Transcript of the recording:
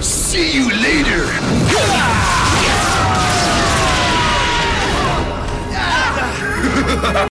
See you later!